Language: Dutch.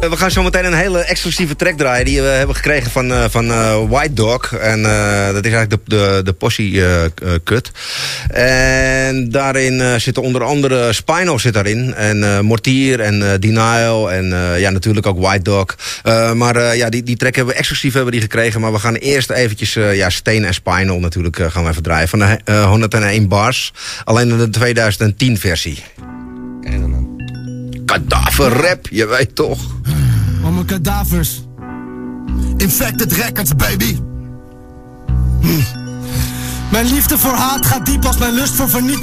Eh, We gaan zo meteen een hele exclusieve track draaien die we hebben gekregen van, eh, van eh, White Dog. En dat is eigenlijk de, de, de cut. En daarin zitten onder andere Spino zit daarin. En Mortier en Denial. En ja, natuurlijk ook White Dog. Maar ja, die, die track hebben we exclusief hebben die gekregen. Maar we gaan eerst eventjes ja, Steen en Spinal natuurlijk gaan we even draaien. Van de eh, 101 bars. Alleen de 2010 versie. Kijk dan dan. Kadaver rap, je weet toch. Om mijn. Infected Records, baby. Hm. Mijn liefde voor haat gaat diep als mijn lust voor vernietiging.